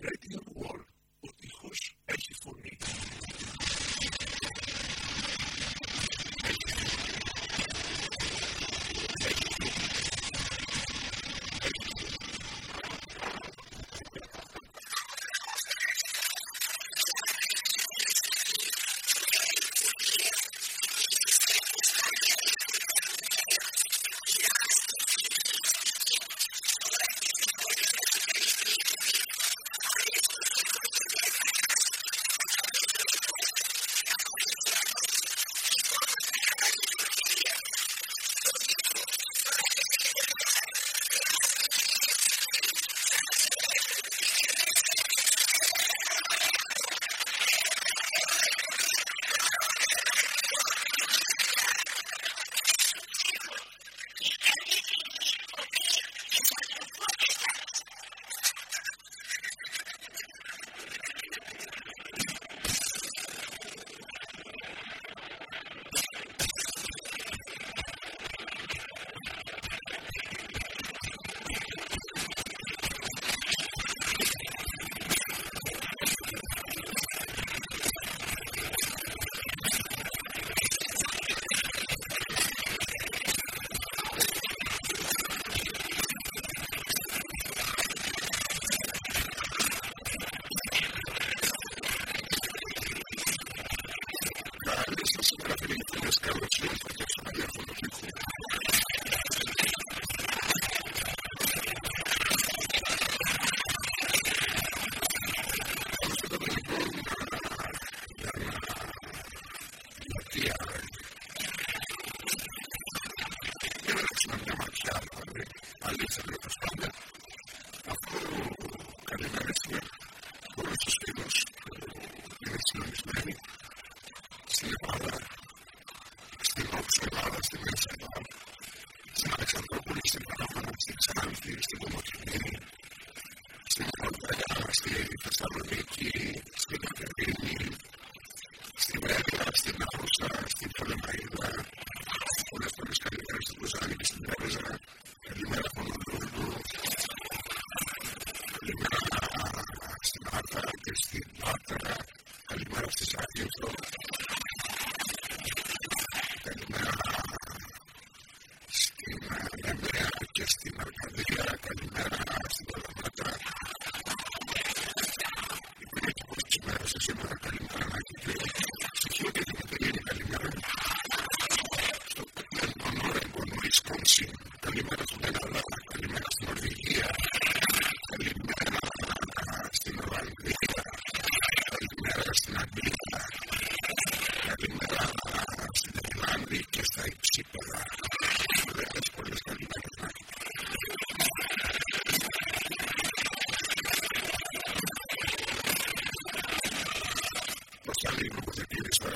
Está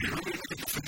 be really, really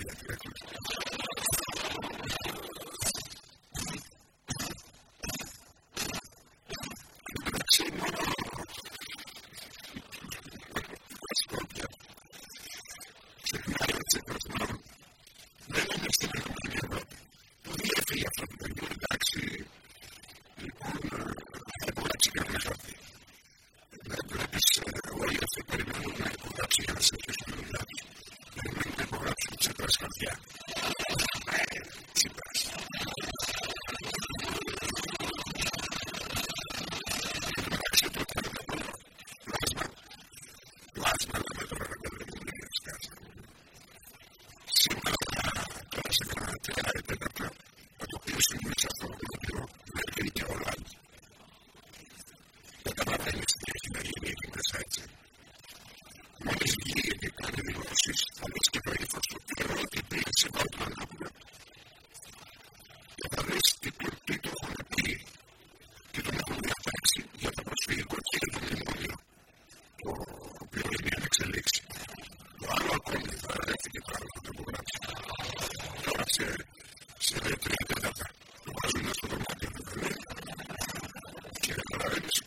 Yeah, yeah. Yeah.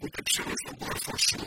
ούτε ψήλος στον κόρφο σου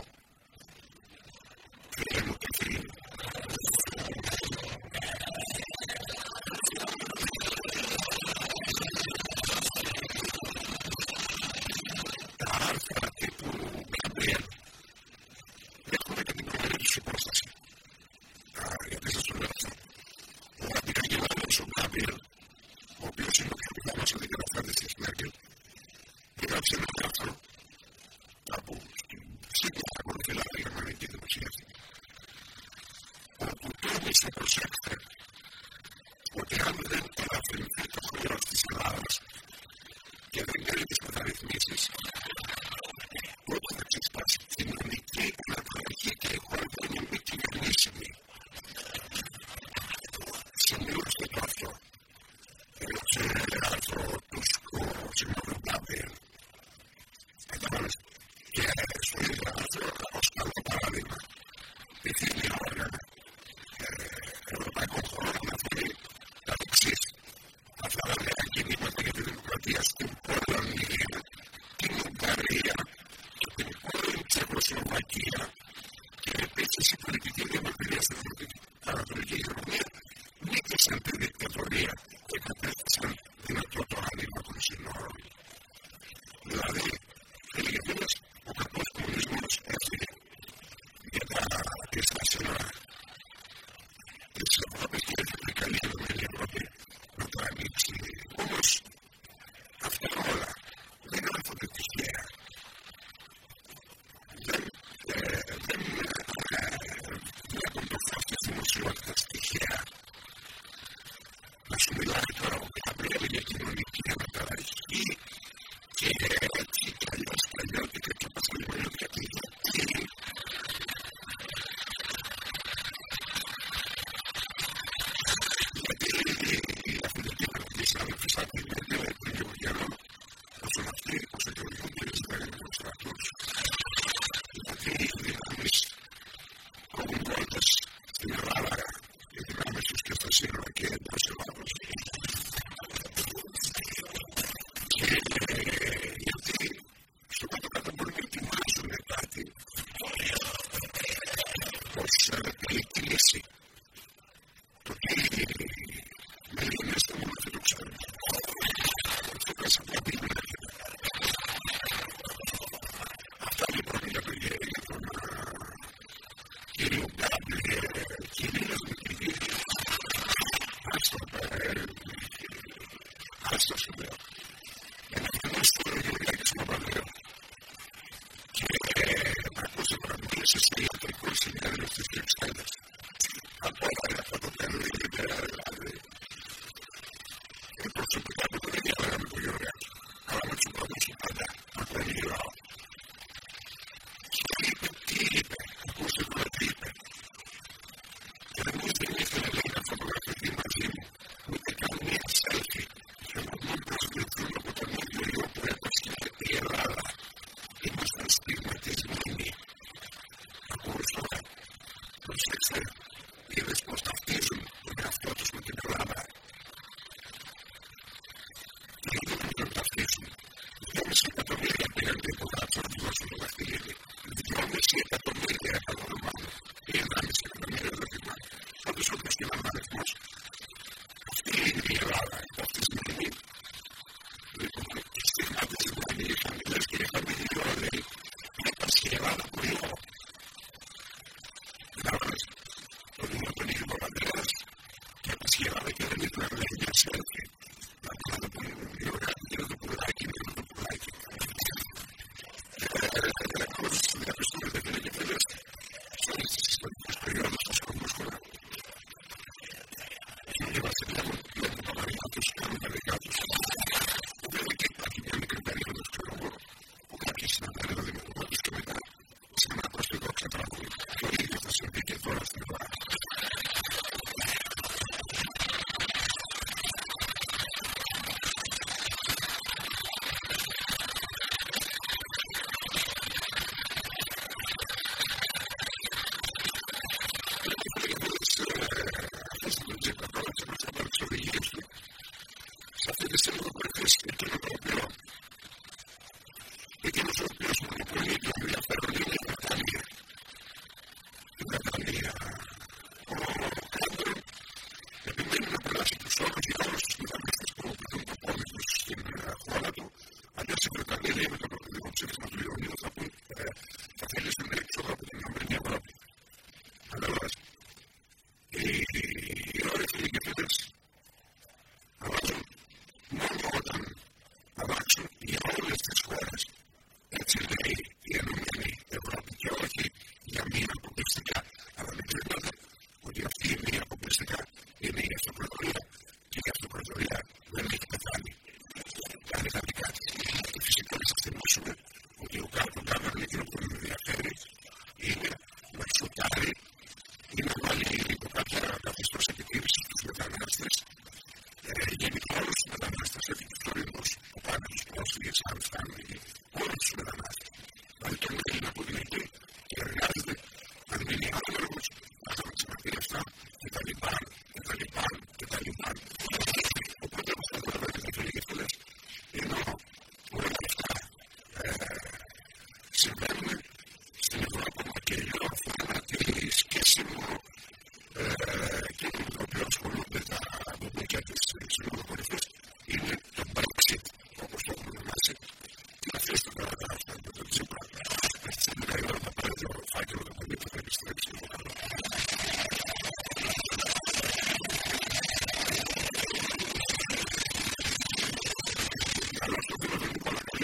to keep silence.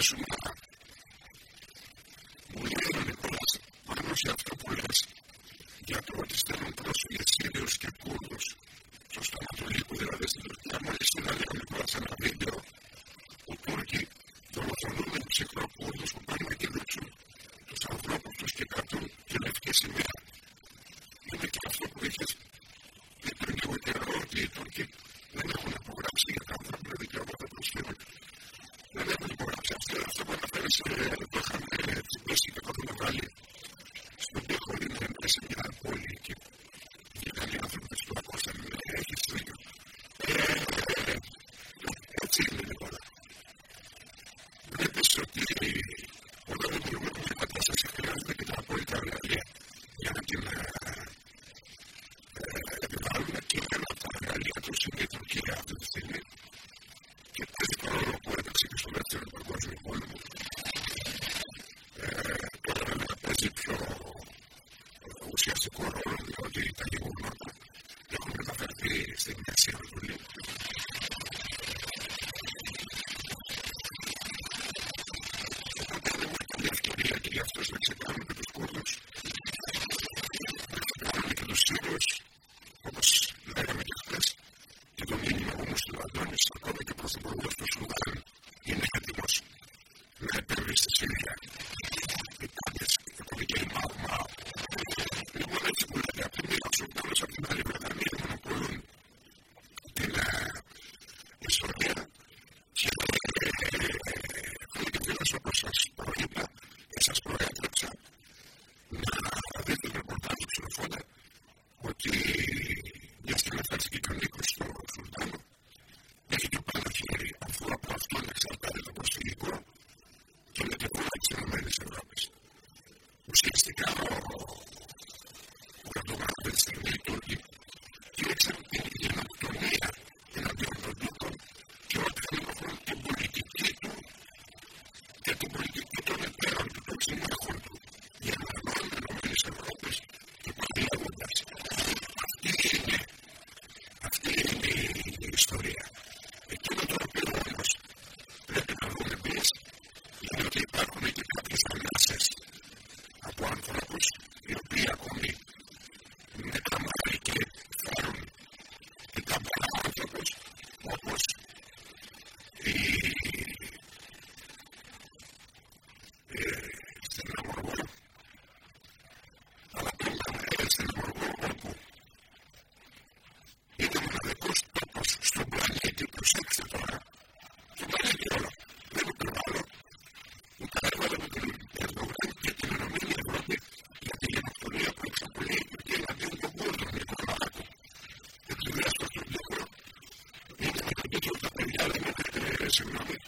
Especially Yes, is another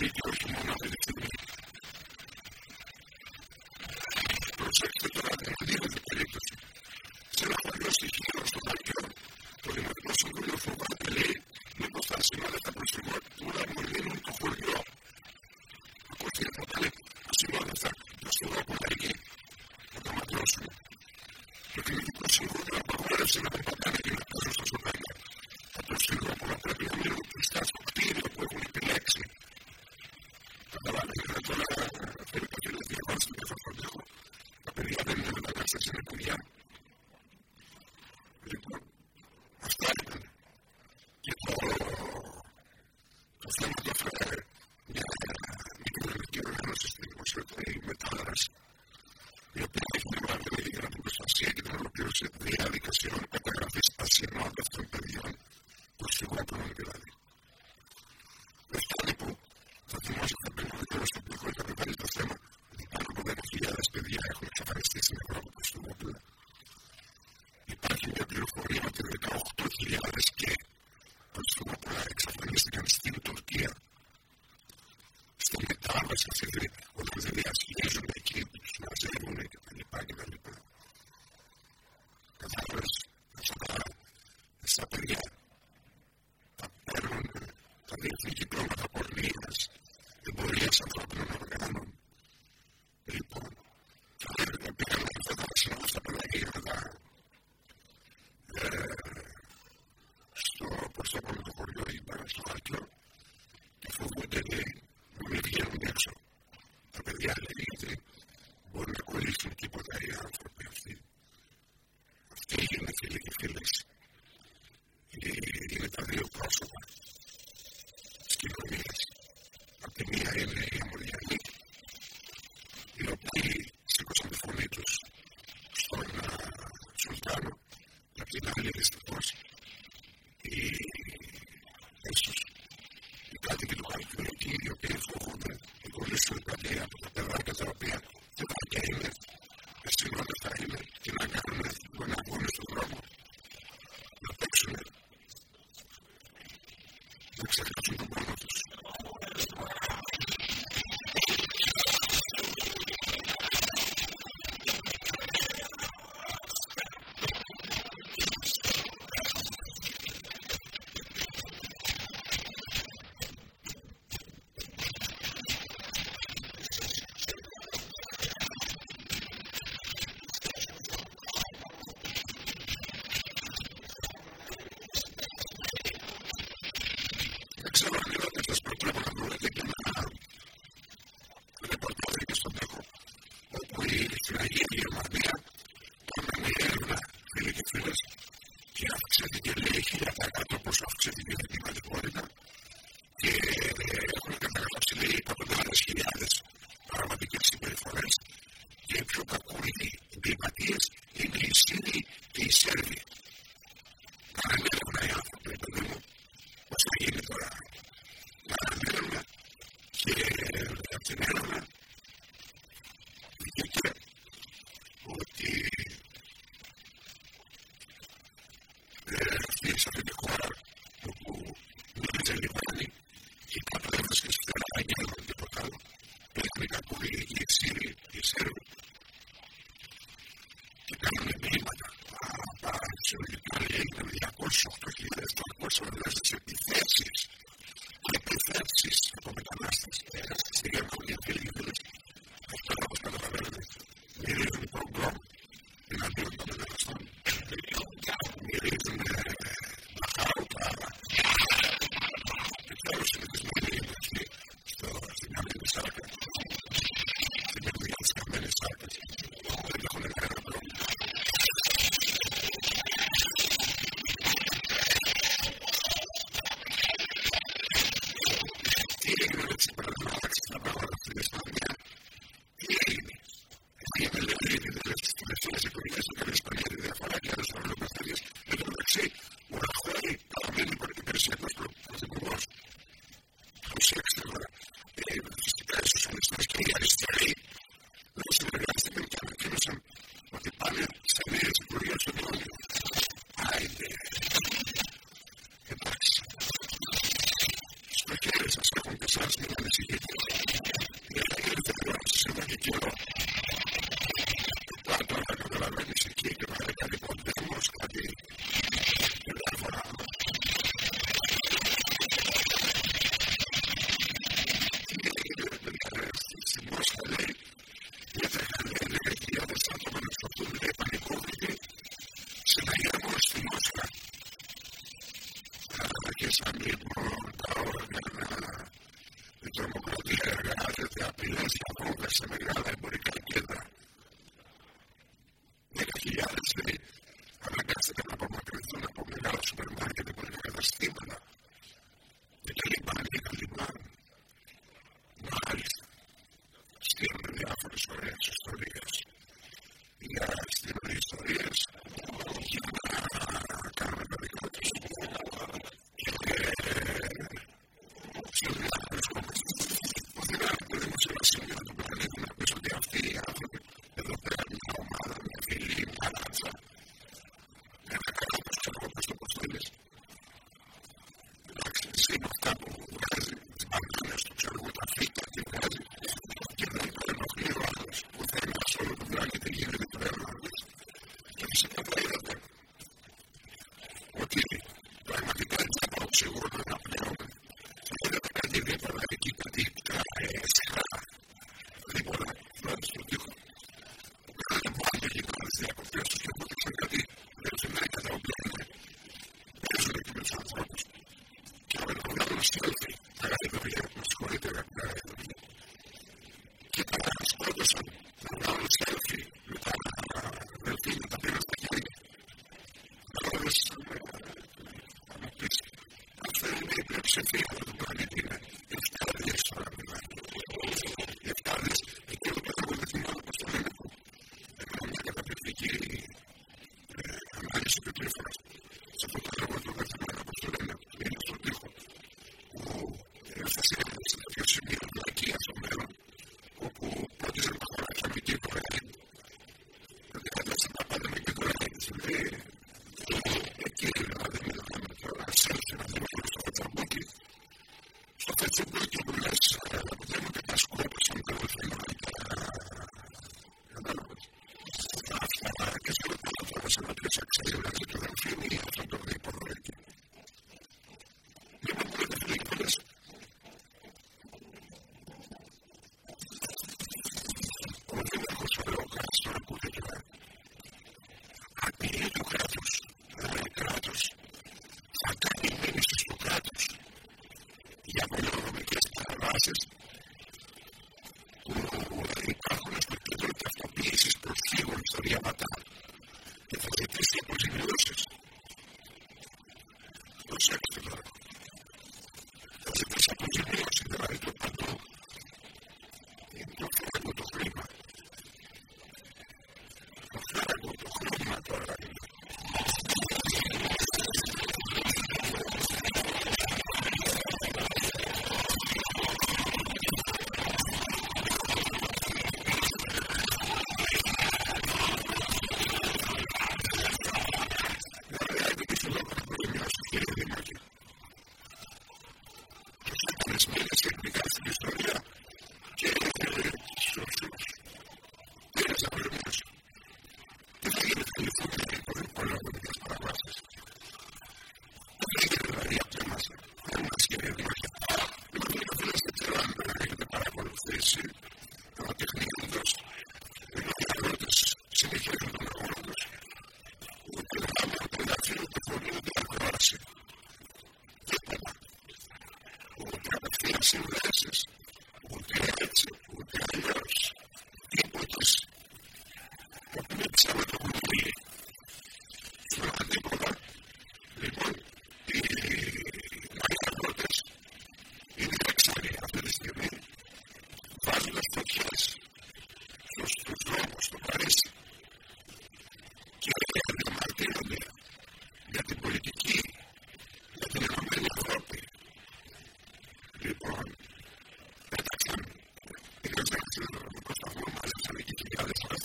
video, you know, profesión que te garantiza si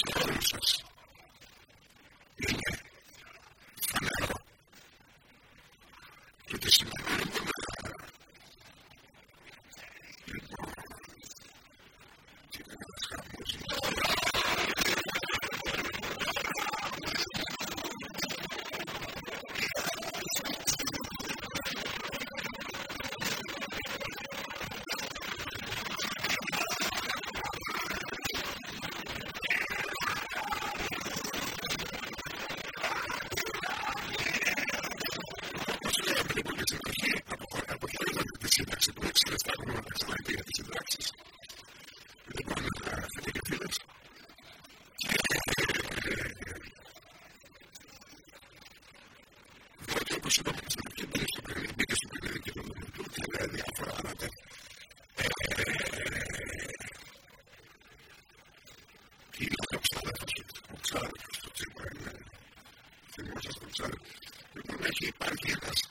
Porque a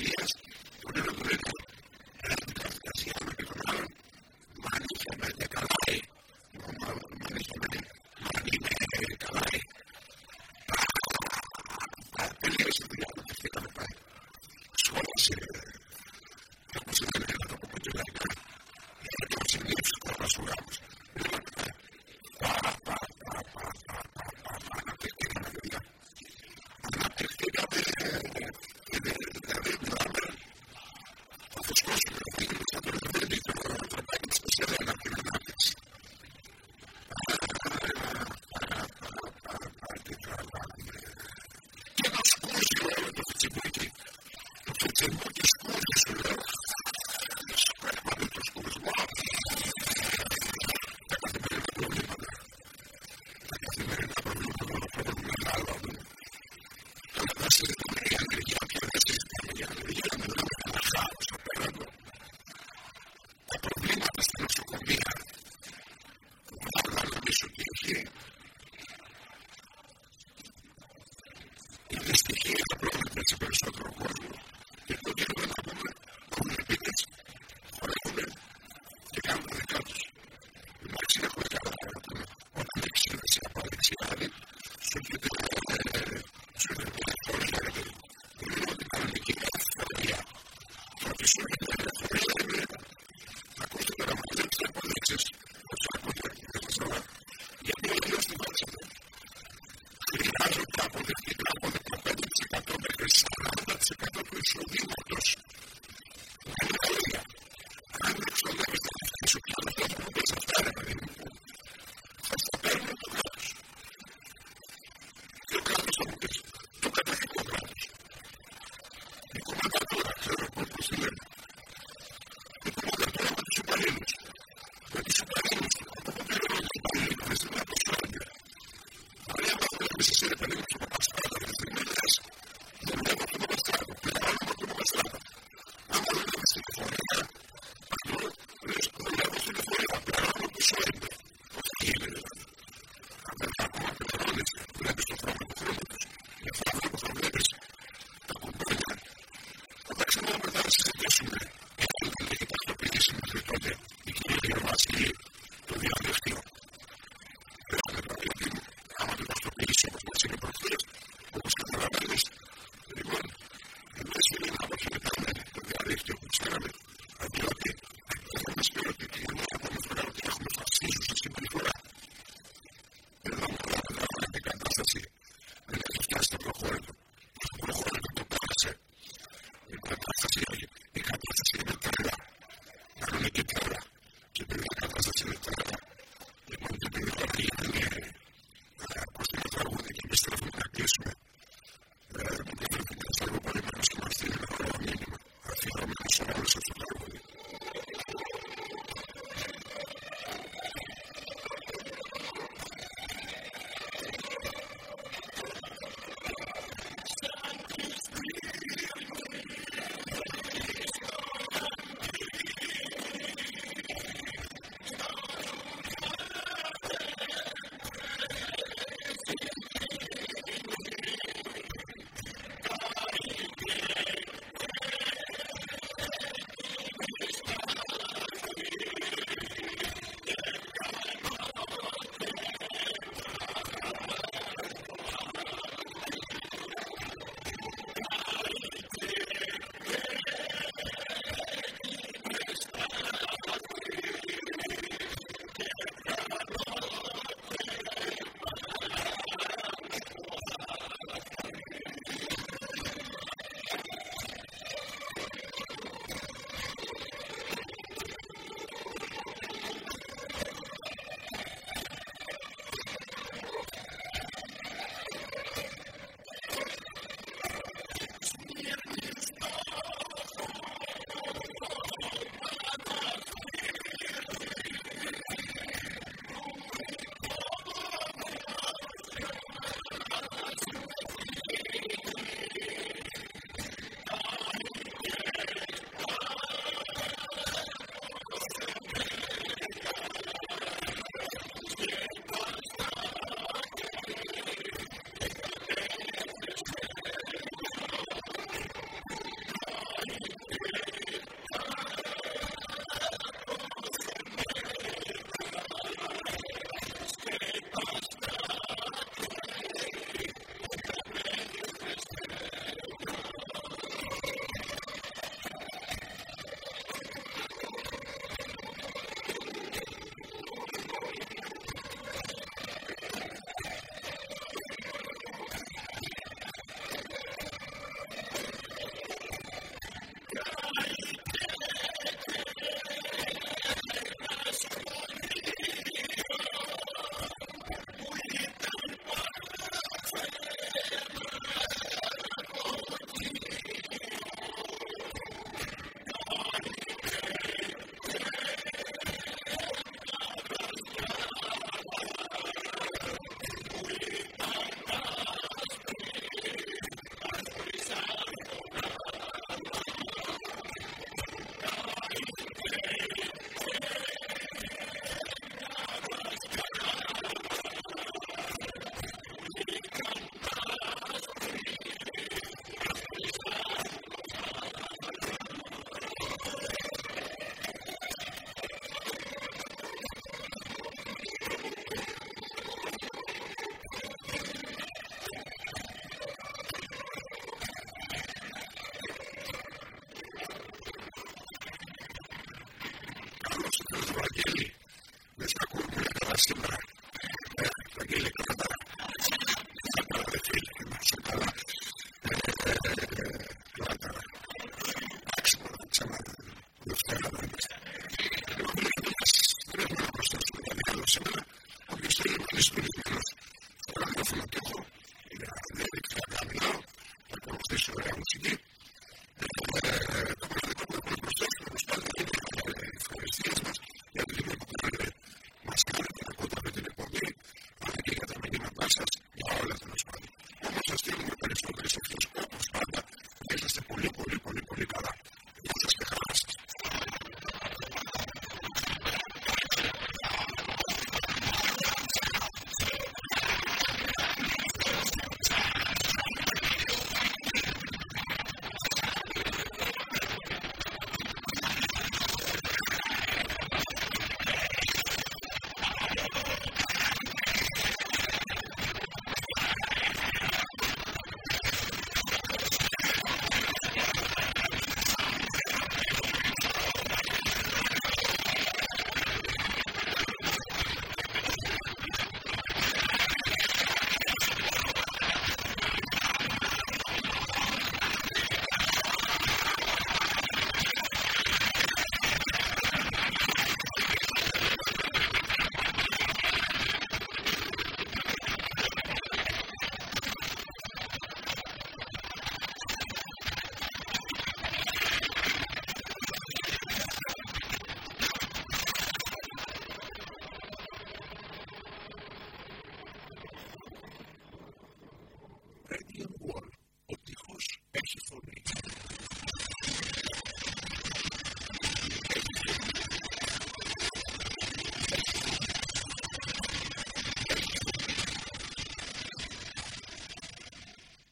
years